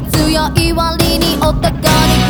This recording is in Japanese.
が強い割にお互い